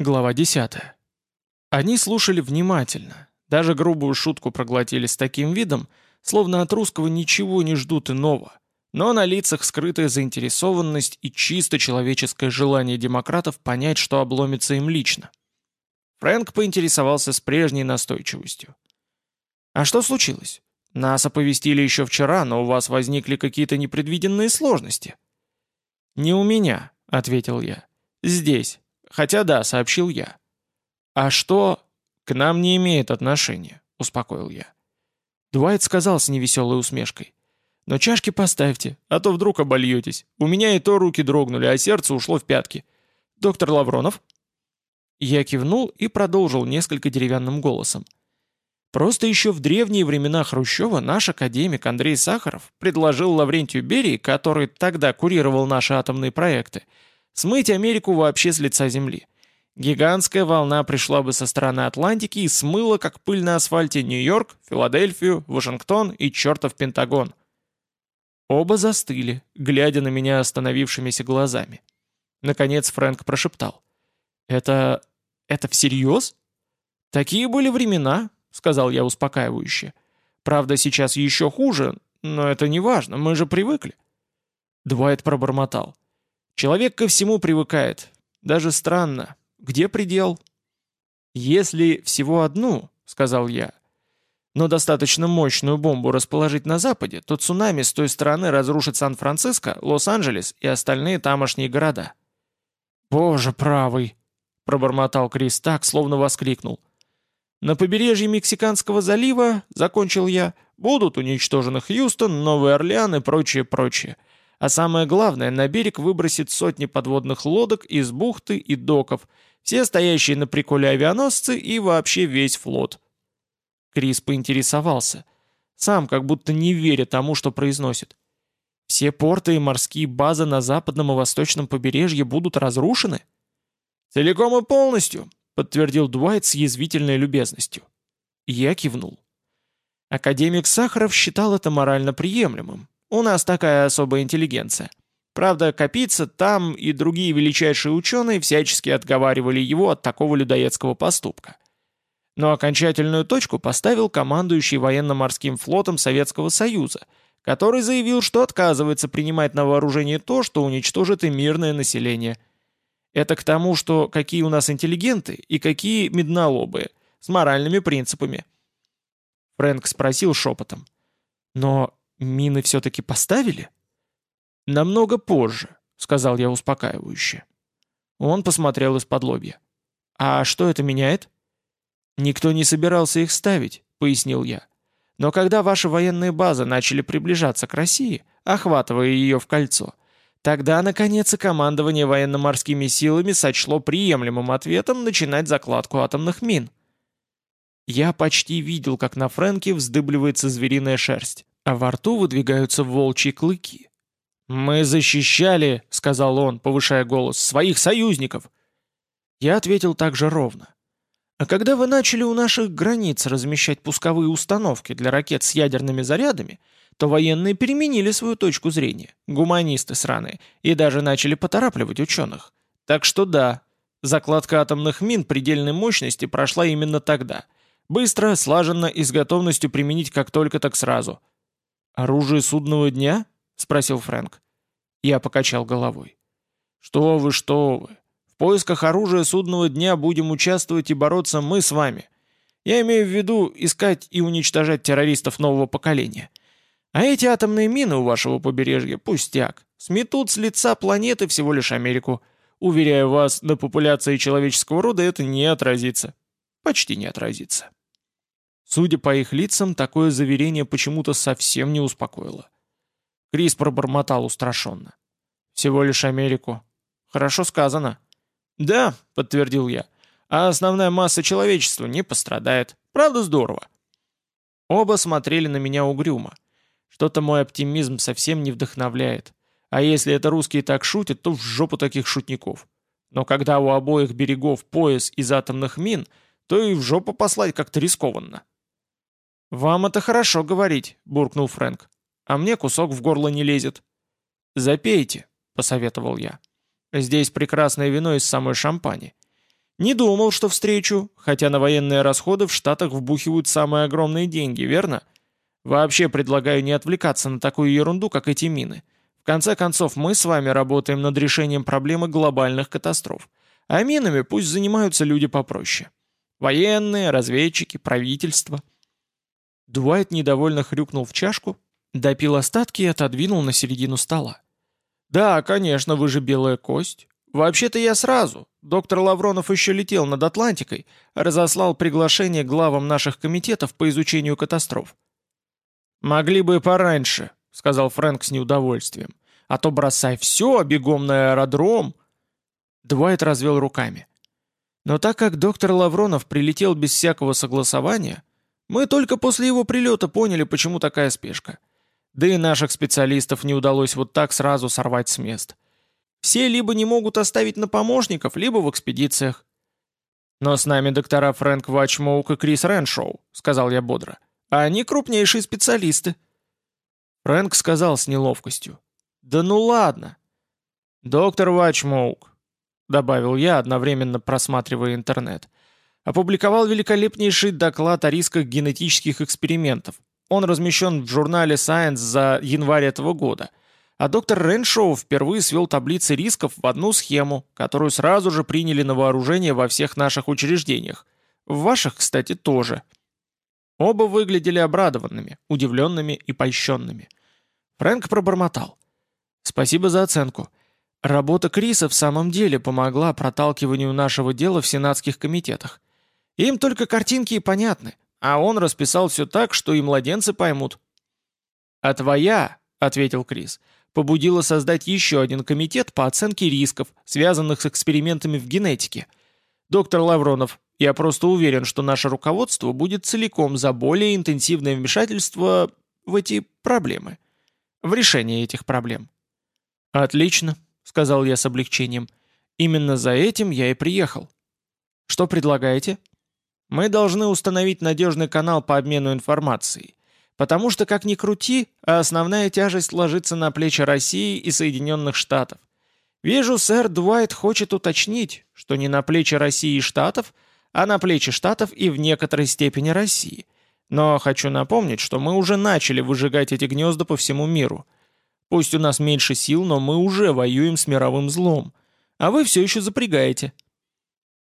Глава 10. Они слушали внимательно, даже грубую шутку проглотили с таким видом, словно от русского ничего не ждут иного, но на лицах скрытая заинтересованность и чисто человеческое желание демократов понять, что обломится им лично. Фрэнк поинтересовался с прежней настойчивостью. «А что случилось? Нас оповестили еще вчера, но у вас возникли какие-то непредвиденные сложности». «Не у меня», — ответил я. «Здесь. Хотя да, сообщил я». «А что...» «К нам не имеет отношения», — успокоил я. Дуайт сказал с невеселой усмешкой. «Но чашки поставьте, а то вдруг обольетесь. У меня и то руки дрогнули, а сердце ушло в пятки. Доктор Лавронов?» Я кивнул и продолжил несколько деревянным голосом. Просто еще в древние времена Хрущева наш академик Андрей Сахаров предложил Лаврентию Берии, который тогда курировал наши атомные проекты, смыть Америку вообще с лица Земли. Гигантская волна пришла бы со стороны Атлантики и смыла, как пыль на асфальте, Нью-Йорк, Филадельфию, Вашингтон и чертов Пентагон. Оба застыли, глядя на меня остановившимися глазами. Наконец Фрэнк прошептал. «Это... это всерьез?» «Такие были времена», — сказал я успокаивающе. «Правда, сейчас еще хуже, но это не важно, мы же привыкли». Дуайт пробормотал. «Человек ко всему привыкает. Даже странно. Где предел?» «Если всего одну», — сказал я, «но достаточно мощную бомбу расположить на Западе, то цунами с той стороны разрушит Сан-Франциско, Лос-Анджелес и остальные тамошние города». «Боже правый!» — пробормотал Крис так, словно воскликнул. На побережье Мексиканского залива, закончил я, будут уничтожены Хьюстон, Новый Орлеан и прочее, прочее. А самое главное, на берег выбросит сотни подводных лодок из бухты и доков, все стоящие на приколе авианосцы и вообще весь флот. Крис поинтересовался, сам как будто не веря тому, что произносит. Все порты и морские базы на западном и восточном побережье будут разрушены? Целиком и полностью, подтвердил Дуайт с язвительной любезностью. Я кивнул. Академик Сахаров считал это морально приемлемым. У нас такая особая интеллигенция. Правда, Капица там и другие величайшие ученые всячески отговаривали его от такого людоедского поступка. Но окончательную точку поставил командующий военно-морским флотом Советского Союза, который заявил, что отказывается принимать на вооружение то, что уничтожит и мирное население – это к тому, что какие у нас интеллигенты и какие меднолобые, с моральными принципами. Фрэнк спросил шепотом. «Но мины все-таки поставили?» «Намного позже», — сказал я успокаивающе. Он посмотрел из-под лобья. «А что это меняет?» «Никто не собирался их ставить», — пояснил я. «Но когда ваши военные базы начали приближаться к России, охватывая ее в кольцо, Тогда, наконец, и командование военно-морскими силами сочло приемлемым ответом начинать закладку атомных мин. Я почти видел, как на Фрэнке вздыбливается звериная шерсть, а во рту выдвигаются волчьи клыки. «Мы защищали», — сказал он, повышая голос, — «своих союзников». Я ответил также ровно. «А когда вы начали у наших границ размещать пусковые установки для ракет с ядерными зарядами, то военные переменили свою точку зрения, гуманисты сраные, и даже начали поторапливать ученых. Так что да, закладка атомных мин предельной мощности прошла именно тогда. Быстро, слаженно и с готовностью применить как только, так сразу. «Оружие судного дня?» — спросил Фрэнк. Я покачал головой. «Что вы, что вы. В поисках оружия судного дня будем участвовать и бороться мы с вами. Я имею в виду искать и уничтожать террористов нового поколения. А эти атомные мины у вашего побережья – пустяк. Сметут с лица планеты всего лишь Америку. Уверяю вас, на популяции человеческого рода это не отразится. Почти не отразится. Судя по их лицам, такое заверение почему-то совсем не успокоило. Крис пробормотал устрашенно. «Всего лишь Америку. Хорошо сказано». «Да», — подтвердил я, — «а основная масса человечества не пострадает. Правда здорово». Оба смотрели на меня угрюмо. Что-то мой оптимизм совсем не вдохновляет. А если это русские так шутят, то в жопу таких шутников. Но когда у обоих берегов пояс из атомных мин, то и в жопу послать как-то рискованно. «Вам это хорошо говорить», — буркнул Фрэнк. «А мне кусок в горло не лезет». «Запейте», — посоветовал я. «Здесь прекрасное вино из самой шампани. Не думал, что встречу, хотя на военные расходы в Штатах вбухивают самые огромные деньги, верно? Вообще предлагаю не отвлекаться на такую ерунду, как эти мины. В конце концов, мы с вами работаем над решением проблемы глобальных катастроф. А минами пусть занимаются люди попроще. Военные, разведчики, правительство. Дуайт недовольно хрюкнул в чашку, допил остатки и отодвинул на середину стола. «Да, конечно, вы же белая кость. Вообще-то я сразу. Доктор Лавронов еще летел над Атлантикой, разослал приглашение главам наших комитетов по изучению катастроф. «Могли бы и пораньше», — сказал Фрэнк с неудовольствием. «А то бросай все, бегом на аэродром». Дуайт развел руками. Но так как доктор Лавронов прилетел без всякого согласования, мы только после его прилета поняли, почему такая спешка. Да и наших специалистов не удалось вот так сразу сорвать с мест. Все либо не могут оставить на помощников, либо в экспедициях. «Но с нами доктора Фрэнк Вачмоук и Крис Рэншоу», — сказал я бодро. «А они крупнейшие специалисты». Фрэнк сказал с неловкостью. «Да ну ладно». «Доктор Вачмоук», — добавил я, одновременно просматривая интернет, опубликовал великолепнейший доклад о рисках генетических экспериментов. Он размещен в журнале Science за январь этого года — а доктор Реншоу впервые свел таблицы рисков в одну схему, которую сразу же приняли на вооружение во всех наших учреждениях. В ваших, кстати, тоже. Оба выглядели обрадованными, удивленными и польщенными. Фрэнк пробормотал. «Спасибо за оценку. Работа Криса в самом деле помогла проталкиванию нашего дела в сенатских комитетах. Им только картинки и понятны, а он расписал все так, что и младенцы поймут». «А твоя», — ответил Крис, — побудило создать еще один комитет по оценке рисков, связанных с экспериментами в генетике. Доктор Лавронов, я просто уверен, что наше руководство будет целиком за более интенсивное вмешательство в эти проблемы, в решение этих проблем. «Отлично», — сказал я с облегчением. «Именно за этим я и приехал». «Что предлагаете?» «Мы должны установить надежный канал по обмену информацией. Потому что, как ни крути, а основная тяжесть ложится на плечи России и Соединенных Штатов. Вижу, сэр Дуайт хочет уточнить, что не на плечи России и Штатов, а на плечи Штатов и в некоторой степени России. Но хочу напомнить, что мы уже начали выжигать эти гнезда по всему миру. Пусть у нас меньше сил, но мы уже воюем с мировым злом. А вы все еще запрягаете.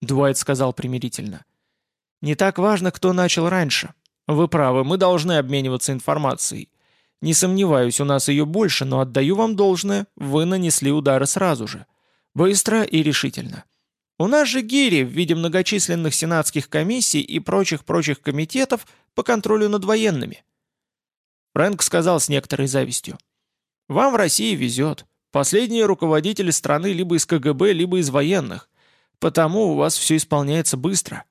Дуайт сказал примирительно. Не так важно, кто начал раньше. Вы правы, мы должны обмениваться информацией. Не сомневаюсь, у нас ее больше, но отдаю вам должное, вы нанесли удары сразу же. Быстро и решительно. У нас же гири в виде многочисленных сенатских комиссий и прочих-прочих комитетов по контролю над военными. Фрэнк сказал с некоторой завистью. Вам в России везет. Последние руководители страны либо из КГБ, либо из военных. Потому у вас все исполняется быстро.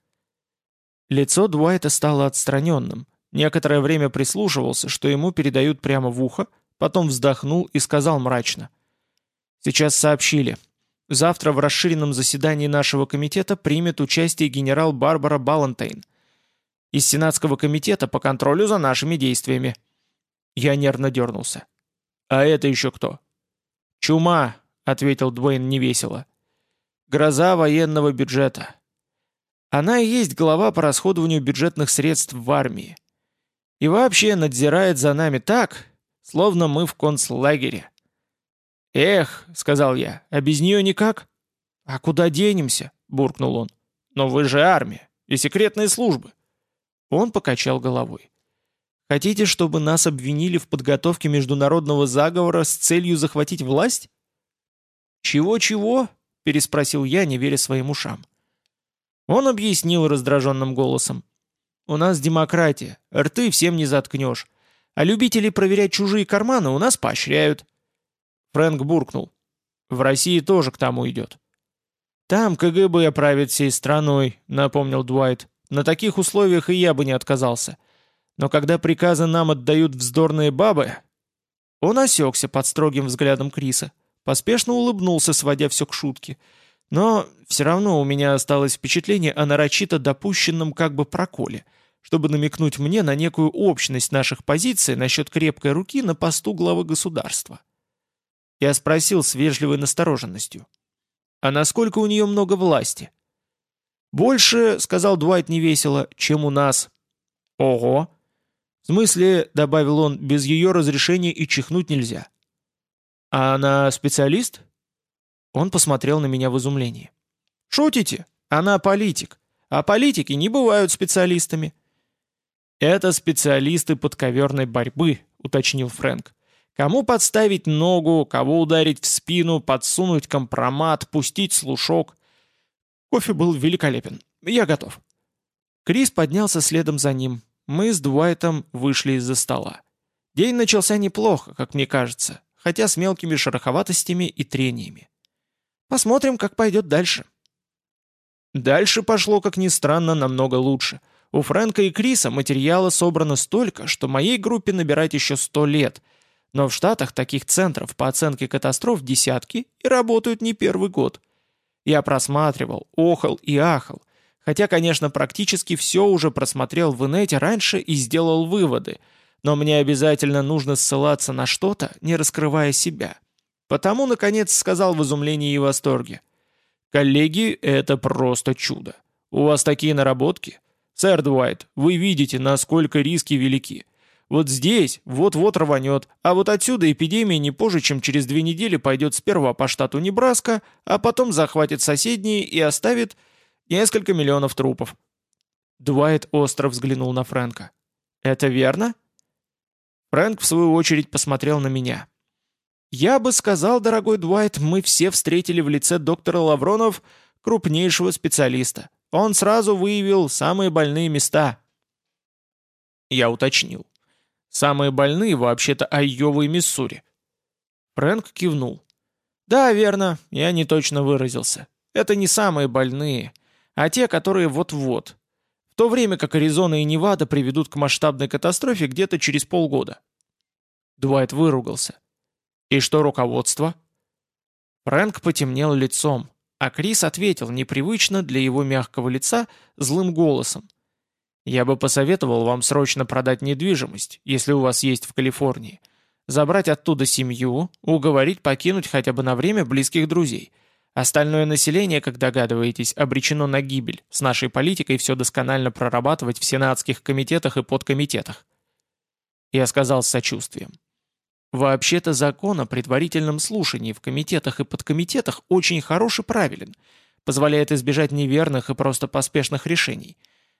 Лицо Дуайта стало отстраненным. Некоторое время прислушивался, что ему передают прямо в ухо, потом вздохнул и сказал мрачно. «Сейчас сообщили. Завтра в расширенном заседании нашего комитета примет участие генерал Барбара Балантейн из Сенатского комитета по контролю за нашими действиями». Я нервно дернулся. «А это еще кто?» «Чума», — ответил Дуэйн невесело. «Гроза военного бюджета. Она и есть глава по расходованию бюджетных средств в армии. И вообще надзирает за нами так, словно мы в концлагере. «Эх», — сказал я, — «а без нее никак?» «А куда денемся?» — буркнул он. «Но вы же армия и секретные службы». Он покачал головой. «Хотите, чтобы нас обвинили в подготовке международного заговора с целью захватить власть?» «Чего-чего?» — переспросил я, не веря своим ушам. Он объяснил раздраженным голосом. «У нас демократия, рты всем не заткнешь. А любители проверять чужие карманы у нас поощряют». Фрэнк буркнул. «В России тоже к тому идет». «Там КГБ правит всей страной», — напомнил Дуайт. «На таких условиях и я бы не отказался. Но когда приказы нам отдают вздорные бабы...» Он осекся под строгим взглядом Криса, поспешно улыбнулся, сводя все к шутке — но все равно у меня осталось впечатление о нарочито допущенном как бы проколе, чтобы намекнуть мне на некую общность наших позиций насчет крепкой руки на посту главы государства. Я спросил с вежливой настороженностью. «А насколько у нее много власти?» «Больше, — сказал Дуайт невесело, — чем у нас». «Ого!» «В смысле, — добавил он, — без ее разрешения и чихнуть нельзя». «А она специалист?» Он посмотрел на меня в изумлении. «Шутите? Она политик. А политики не бывают специалистами». «Это специалисты подковерной борьбы», — уточнил Фрэнк. «Кому подставить ногу, кого ударить в спину, подсунуть компромат, пустить слушок». Кофе был великолепен. Я готов. Крис поднялся следом за ним. Мы с Дуайтом вышли из-за стола. День начался неплохо, как мне кажется, хотя с мелкими шероховатостями и трениями. Посмотрим, как пойдет дальше. Дальше пошло, как ни странно, намного лучше. У Фрэнка и Криса материала собрано столько, что моей группе набирать еще сто лет. Но в Штатах таких центров по оценке катастроф десятки и работают не первый год. Я просматривал, охал и ахал. Хотя, конечно, практически все уже просмотрел в инете раньше и сделал выводы. Но мне обязательно нужно ссылаться на что-то, не раскрывая себя. Потому, наконец, сказал в изумлении и восторге. «Коллеги, это просто чудо. У вас такие наработки? Сэр Дуайт, вы видите, насколько риски велики. Вот здесь вот-вот рванет, а вот отсюда эпидемия не позже, чем через две недели пойдет сперва по штату Небраска, а потом захватит соседние и оставит несколько миллионов трупов». Дуайт остро взглянул на Фрэнка. «Это верно?» Фрэнк, в свою очередь, посмотрел на меня. Я бы сказал, дорогой Дуайт, мы все встретили в лице доктора Лавронов крупнейшего специалиста. Он сразу выявил самые больные места. Я уточнил. Самые больные вообще-то Айова и Миссури. Фрэнк кивнул. Да, верно, я не точно выразился. Это не самые больные, а те, которые вот-вот. В то время как Аризона и Невада приведут к масштабной катастрофе где-то через полгода. Дуайт выругался. «И что руководство?» Фрэнк потемнел лицом, а Крис ответил непривычно для его мягкого лица злым голосом. «Я бы посоветовал вам срочно продать недвижимость, если у вас есть в Калифорнии, забрать оттуда семью, уговорить покинуть хотя бы на время близких друзей. Остальное население, как догадываетесь, обречено на гибель, с нашей политикой все досконально прорабатывать в сенатских комитетах и подкомитетах». Я сказал с сочувствием. Вообще-то закон о предварительном слушании в комитетах и подкомитетах очень хорош и правилен, позволяет избежать неверных и просто поспешных решений.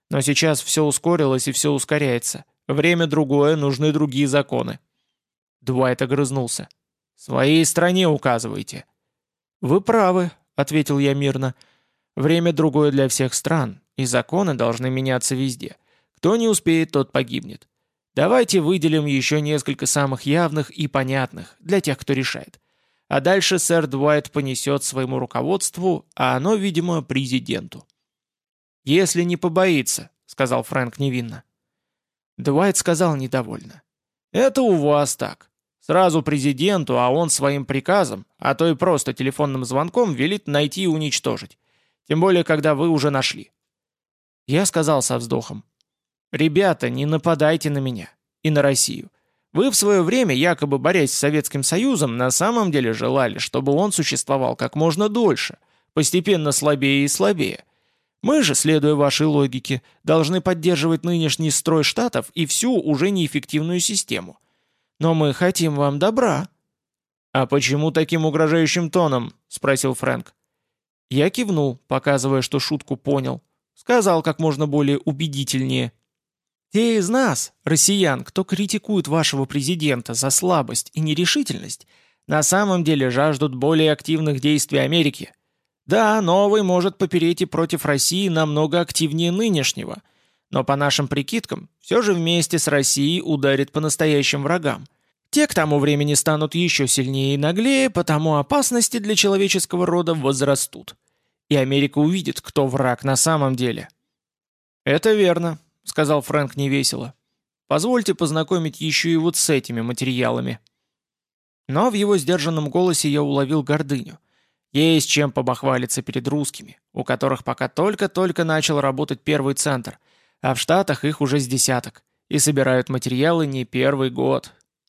Но сейчас все ускорилось и все ускоряется. Время другое, нужны другие законы. Дуайт огрызнулся. «Своей стране указывайте». «Вы правы», — ответил я мирно. «Время другое для всех стран, и законы должны меняться везде. Кто не успеет, тот погибнет. Давайте выделим еще несколько самых явных и понятных, для тех, кто решает. А дальше сэр Дуайт понесет своему руководству, а оно, видимо, президенту. «Если не побоится», — сказал Фрэнк невинно. Дуайт сказал недовольно. «Это у вас так. Сразу президенту, а он своим приказом, а то и просто телефонным звонком велит найти и уничтожить. Тем более, когда вы уже нашли». Я сказал со вздохом. «Ребята, не нападайте на меня и на Россию. Вы в свое время, якобы борясь с Советским Союзом, на самом деле желали, чтобы он существовал как можно дольше, постепенно слабее и слабее. Мы же, следуя вашей логике, должны поддерживать нынешний строй штатов и всю уже неэффективную систему. Но мы хотим вам добра». «А почему таким угрожающим тоном?» – спросил Фрэнк. Я кивнул, показывая, что шутку понял. Сказал как можно более убедительнее. Те из нас, россиян, кто критикует вашего президента за слабость и нерешительность, на самом деле жаждут более активных действий Америки. Да, новый может попереть и против России намного активнее нынешнего, но по нашим прикидкам, все же вместе с Россией ударит по настоящим врагам. Те к тому времени станут еще сильнее и наглее, потому опасности для человеческого рода возрастут. И Америка увидит, кто враг на самом деле. Это верно, — сказал Фрэнк невесело. «Позвольте познакомить еще и вот с этими материалами». Но в его сдержанном голосе я уловил гордыню. Есть чем побахвалиться перед русскими, у которых пока только-только начал работать первый центр, а в Штатах их уже с десяток, и собирают материалы не первый год,